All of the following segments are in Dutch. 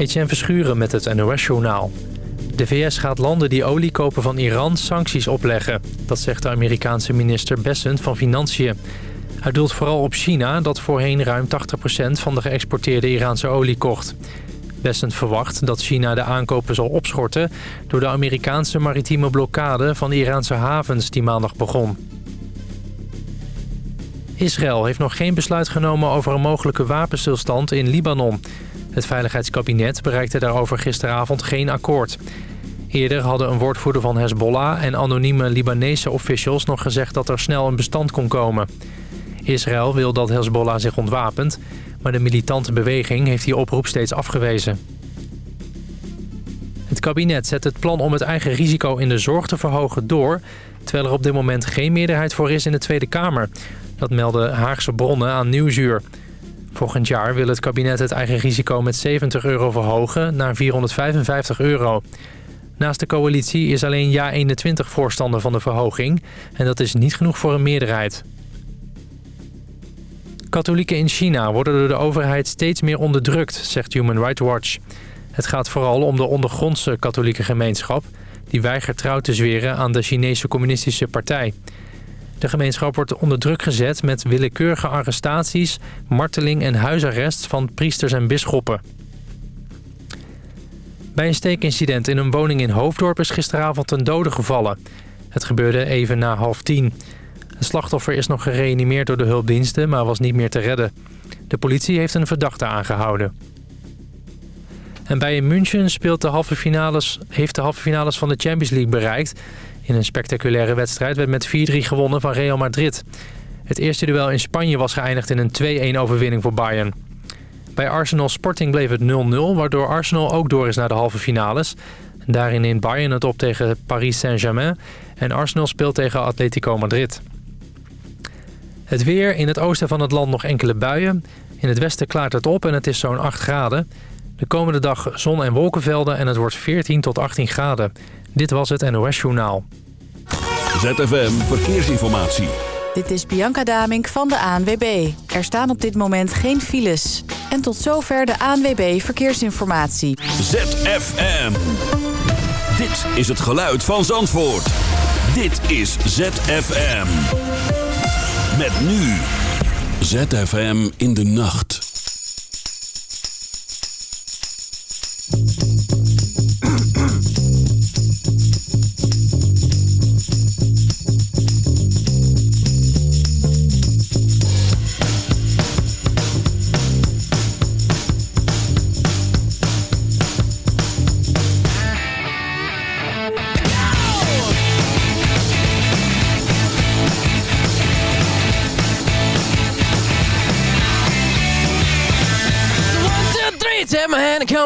Etienne Verschuren met het NOS-journaal. De VS gaat landen die olie kopen van Iran sancties opleggen. Dat zegt de Amerikaanse minister Bessent van Financiën. Hij doelt vooral op China, dat voorheen ruim 80% van de geëxporteerde Iraanse olie kocht. Bessent verwacht dat China de aankopen zal opschorten... door de Amerikaanse maritieme blokkade van Iraanse havens die maandag begon. Israël heeft nog geen besluit genomen over een mogelijke wapenstilstand in Libanon... Het Veiligheidskabinet bereikte daarover gisteravond geen akkoord. Eerder hadden een woordvoerder van Hezbollah en anonieme Libanese officials nog gezegd dat er snel een bestand kon komen. Israël wil dat Hezbollah zich ontwapent, maar de militante beweging heeft die oproep steeds afgewezen. Het kabinet zet het plan om het eigen risico in de zorg te verhogen door... terwijl er op dit moment geen meerderheid voor is in de Tweede Kamer. Dat melden Haagse bronnen aan Nieuwsuur. Volgend jaar wil het kabinet het eigen risico met 70 euro verhogen naar 455 euro. Naast de coalitie is alleen JA21 voorstander van de verhoging. En dat is niet genoeg voor een meerderheid. Katholieken in China worden door de overheid steeds meer onderdrukt, zegt Human Rights Watch. Het gaat vooral om de ondergrondse katholieke gemeenschap... die weigert trouw te zweren aan de Chinese Communistische Partij... De gemeenschap wordt onder druk gezet met willekeurige arrestaties, marteling en huisarrest van priesters en bisschoppen. Bij een steekincident in een woning in Hoofddorp is gisteravond een dode gevallen. Het gebeurde even na half tien. Het slachtoffer is nog gereanimeerd door de hulpdiensten, maar was niet meer te redden. De politie heeft een verdachte aangehouden. En bij een München speelt de halve finales, heeft de halve finales van de Champions League bereikt. In een spectaculaire wedstrijd werd met 4-3 gewonnen van Real Madrid. Het eerste duel in Spanje was geëindigd in een 2-1 overwinning voor Bayern. Bij Arsenal Sporting bleef het 0-0, waardoor Arsenal ook door is naar de halve finales. Daarin neemt Bayern het op tegen Paris Saint-Germain en Arsenal speelt tegen Atletico Madrid. Het weer, in het oosten van het land nog enkele buien. In het westen klaart het op en het is zo'n 8 graden. De komende dag zon- en wolkenvelden en het wordt 14 tot 18 graden. Dit was het NOS Journaal. ZFM Verkeersinformatie. Dit is Bianca Damink van de ANWB. Er staan op dit moment geen files. En tot zover de ANWB Verkeersinformatie. ZFM. Dit is het geluid van Zandvoort. Dit is ZFM. Met nu. ZFM in de nacht.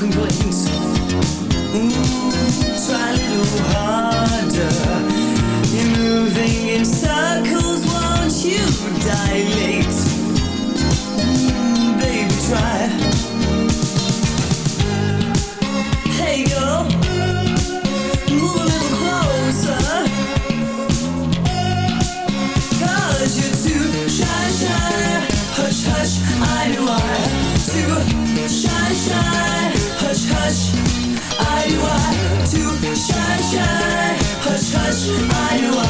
complaints Are you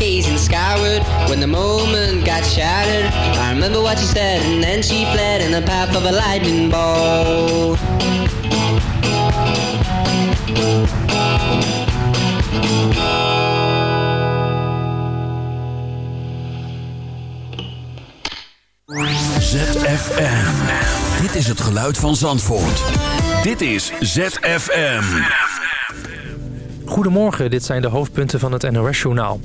gazing skyward when the moment got shattered. I remember what she said, and then she fled in the path of a lightning bolt. ZFM. Dit is het geluid van Zandvoort. Dit is ZFM. Goedemorgen, dit zijn de hoofdpunten van het NOS-journaal.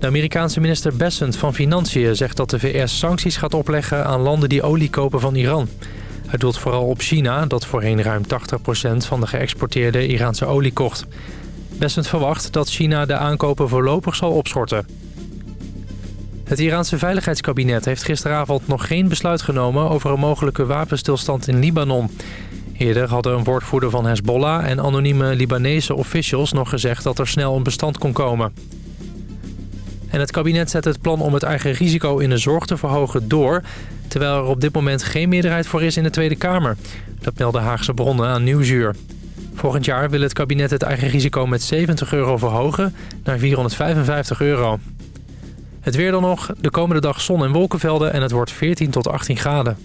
De Amerikaanse minister Bessent van Financiën zegt dat de VS sancties gaat opleggen aan landen die olie kopen van Iran. Hij doelt vooral op China, dat voorheen ruim 80% van de geëxporteerde Iraanse olie kocht. Bessent verwacht dat China de aankopen voorlopig zal opschorten. Het Iraanse veiligheidskabinet heeft gisteravond nog geen besluit genomen over een mogelijke wapenstilstand in Libanon. Eerder hadden een woordvoerder van Hezbollah en anonieme Libanese officials nog gezegd dat er snel een bestand kon komen. En het kabinet zet het plan om het eigen risico in de zorg te verhogen door... terwijl er op dit moment geen meerderheid voor is in de Tweede Kamer. Dat melden Haagse bronnen aan Nieuwsuur. Volgend jaar wil het kabinet het eigen risico met 70 euro verhogen naar 455 euro. Het weer dan nog, de komende dag zon en wolkenvelden en het wordt 14 tot 18 graden.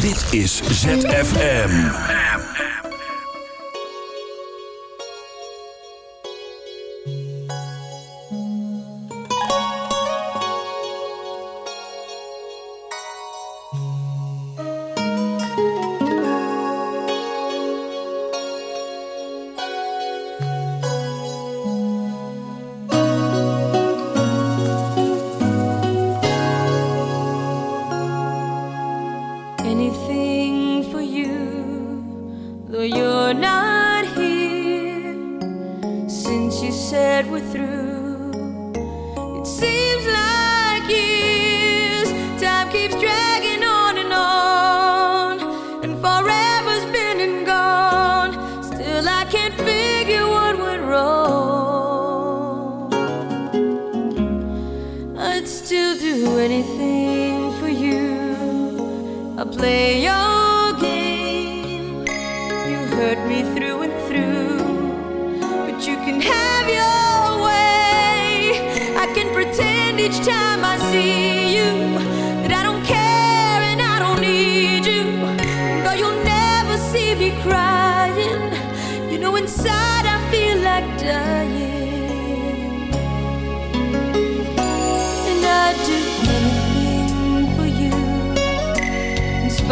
Dit is ZFM. play your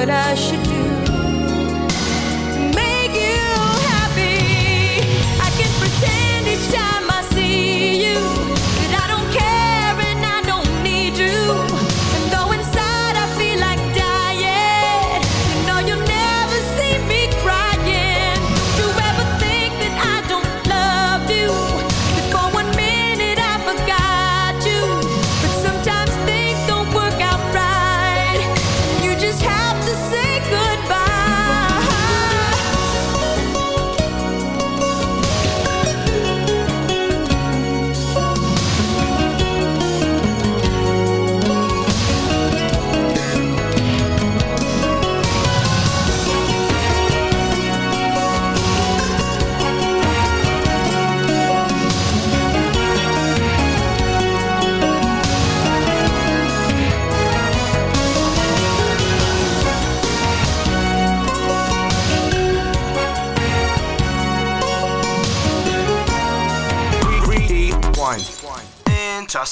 what I should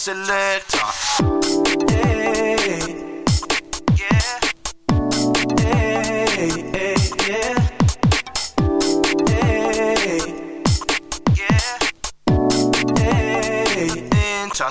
selector. Hey. Yeah. Hey, hey, yeah. Hey. Yeah. Hey. Enter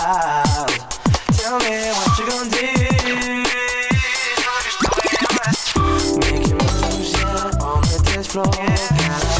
Tell me what you gon' do. Make your lose, yeah, on the dance floor.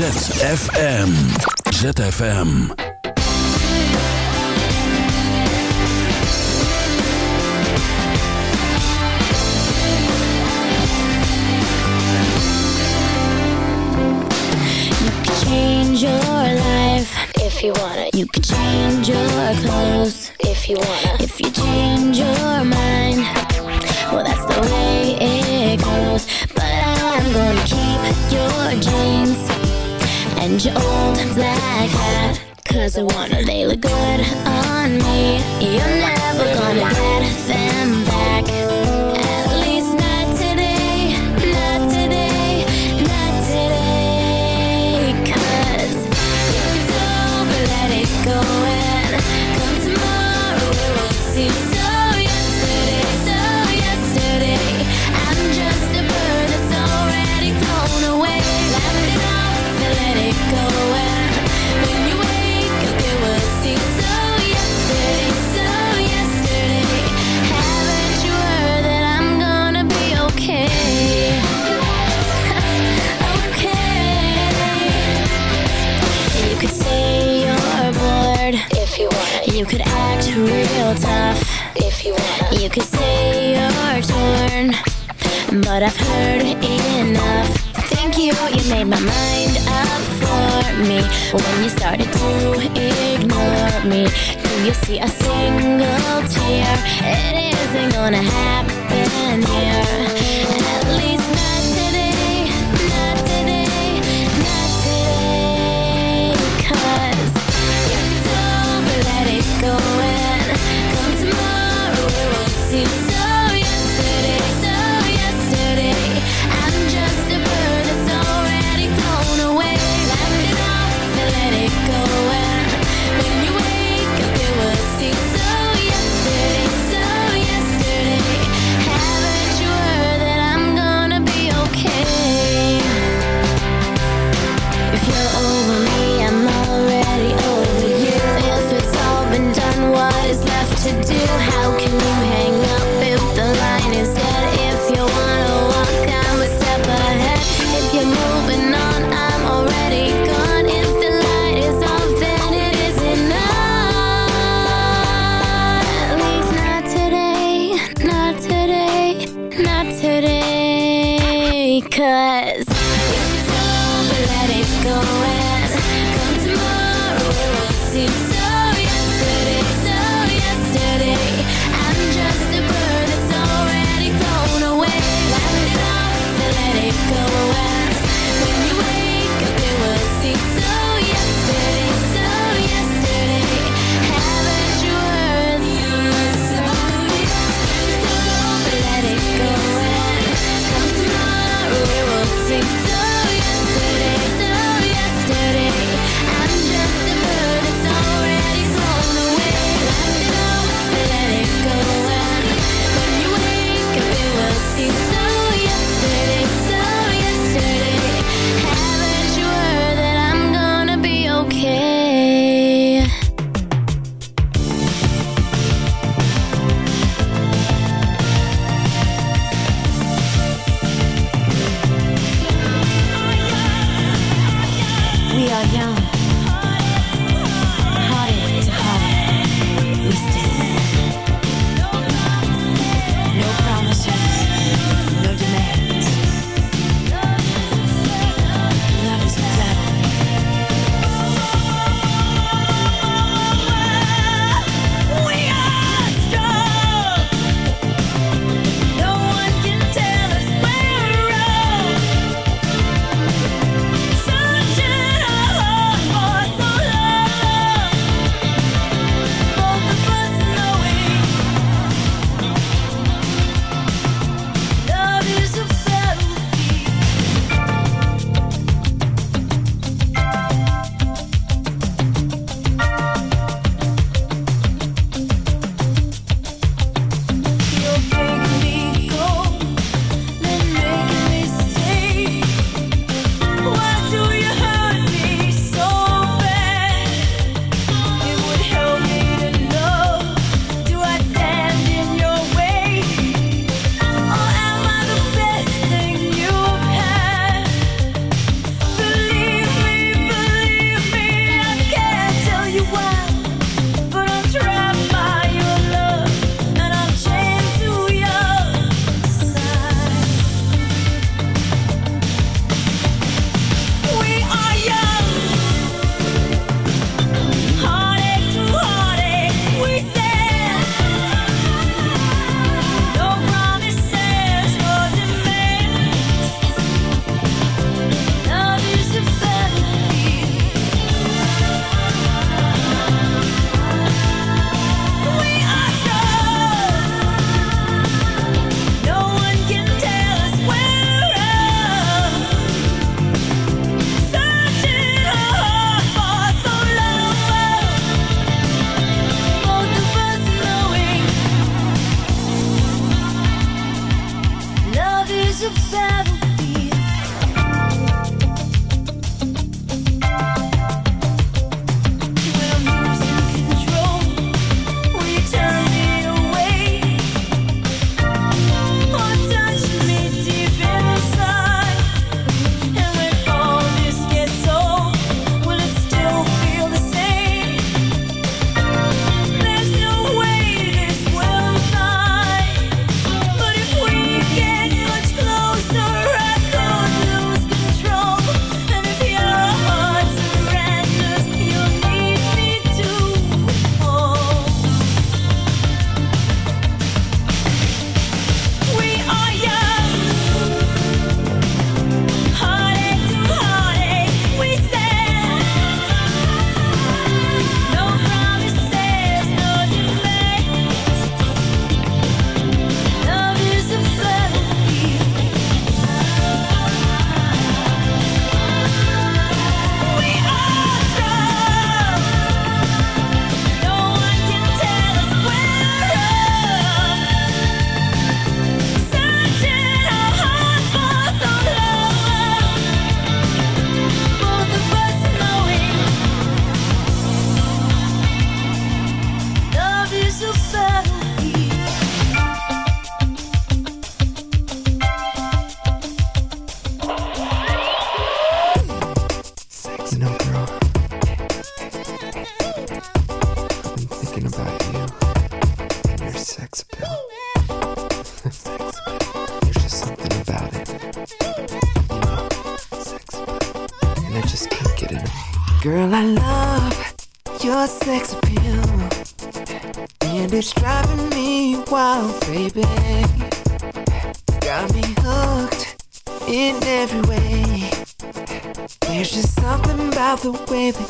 ZFM. ZFM. If you wanna, you can change your clothes if you wanna. If you change your mind, well, that's the way it goes. But I'm gonna keep your jeans and your old black hat Cause I wanna, they look good on me You're never gonna get fat You could act real tough if you wanna. You could say you're torn, but I've heard enough. Thank you, you made my mind up for me when you started to ignore me. Do you see a single tear? It isn't gonna happen wow, baby. Got me hooked in every way. There's just something about the way that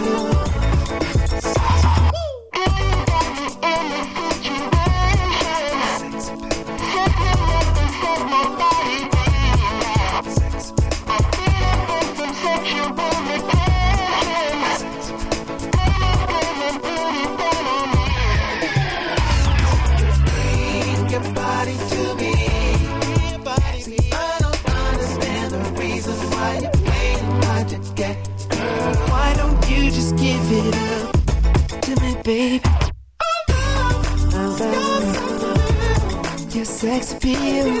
baby. Your sex appeal.